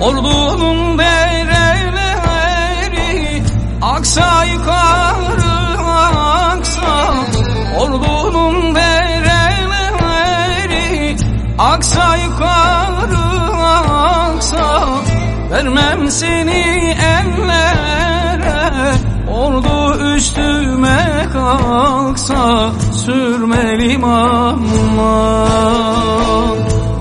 Ordunun dereleri aksa yukarı Vermem seni ellere. Ordu üstüme kalksa Sürmelim aman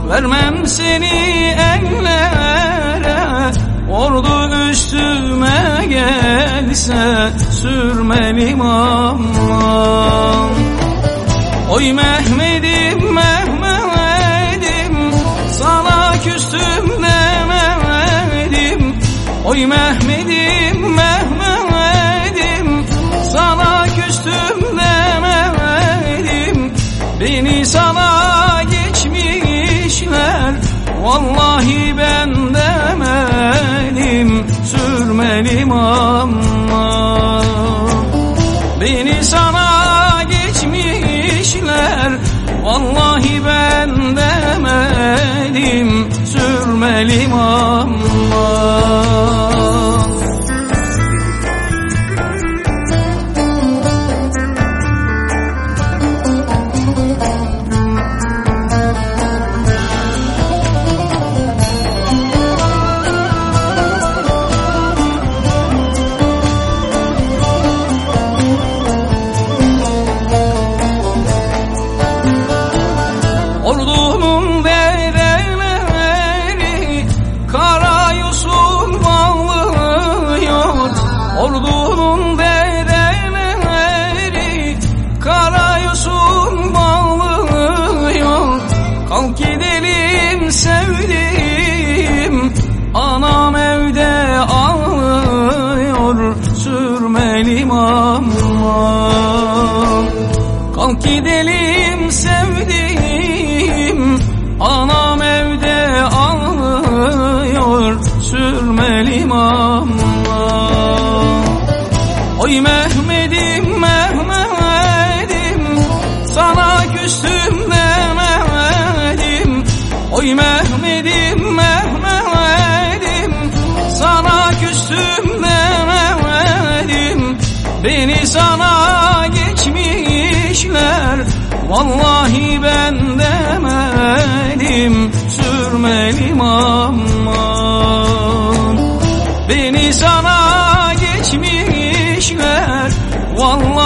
Vermem seni ellere. Ordu üstüme gelse Sürmelim aman Oy Mehmet'im Oy Mehmet'im Mehmet'im Sana küstüm demedim. Beni sana geçmişler Vallahi ben demedim. Sürmelim ama. Beni sana geçmişler Vallahi ben demedim aman Kalk gidelim sevdim Anam evde ağlıyor Sürmelim ama Oy Mehmet'im Vallahi ben demedim Sürmelim aman. Beni sana geçmişler Vallahi